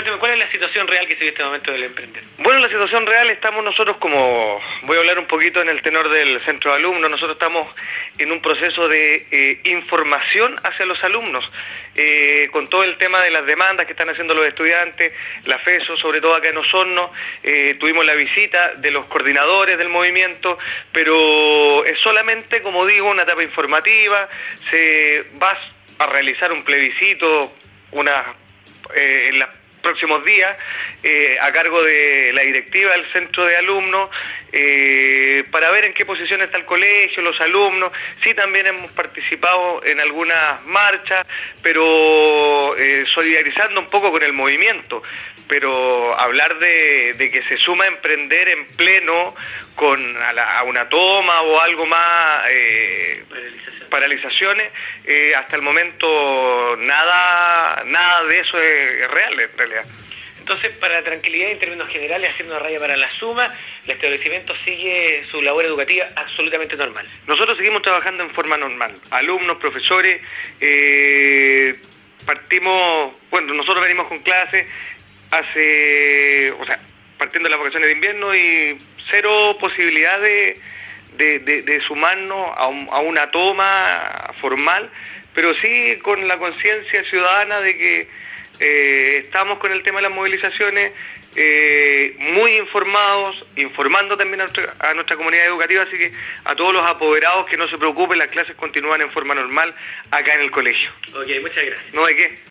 Cuéntame, ¿cuál es la situación real que se vive en este momento del emprender? Bueno, la situación real estamos nosotros como, voy a hablar un poquito en el tenor del centro de alumnos, nosotros estamos en un proceso de eh, información hacia los alumnos, eh, con todo el tema de las demandas que están haciendo los estudiantes, la FESO, sobre todo acá en Osorno, eh, tuvimos la visita de los coordinadores del movimiento, pero es solamente, como digo, una etapa informativa, se va a realizar un plebiscito, una en las próximos días eh, a cargo de la directiva del centro de alumnos eh, para ver en qué posición está el colegio, los alumnos. Sí, también hemos participado en algunas marchas, pero eh, solidarizando un poco con el movimiento. Pero hablar de, que se suma a emprender en pleno con a, una toma o algo más paralizaciones, hasta el momento nada nada de eso es real Entonces, para tranquilidad en términos generales, haciendo una raya para la suma, el establecimiento sigue su labor educativa absolutamente normal. Nosotros seguimos trabajando en forma normal. Alumnos, profesores, eh, partimos, bueno, nosotros venimos con clases hace, o sea, partiendo de las vacaciones de invierno y cero posibilidad de, de, sumarnos a, a una toma formal, pero sí con la conciencia ciudadana de que eh, estamos con el tema de las movilizaciones eh, muy informados, informando también a nuestra, comunidad educativa, así que a todos los apoderados que no se preocupen, las clases continúan en forma normal acá en el colegio. Ok, muchas gracias. No, ¿de qué?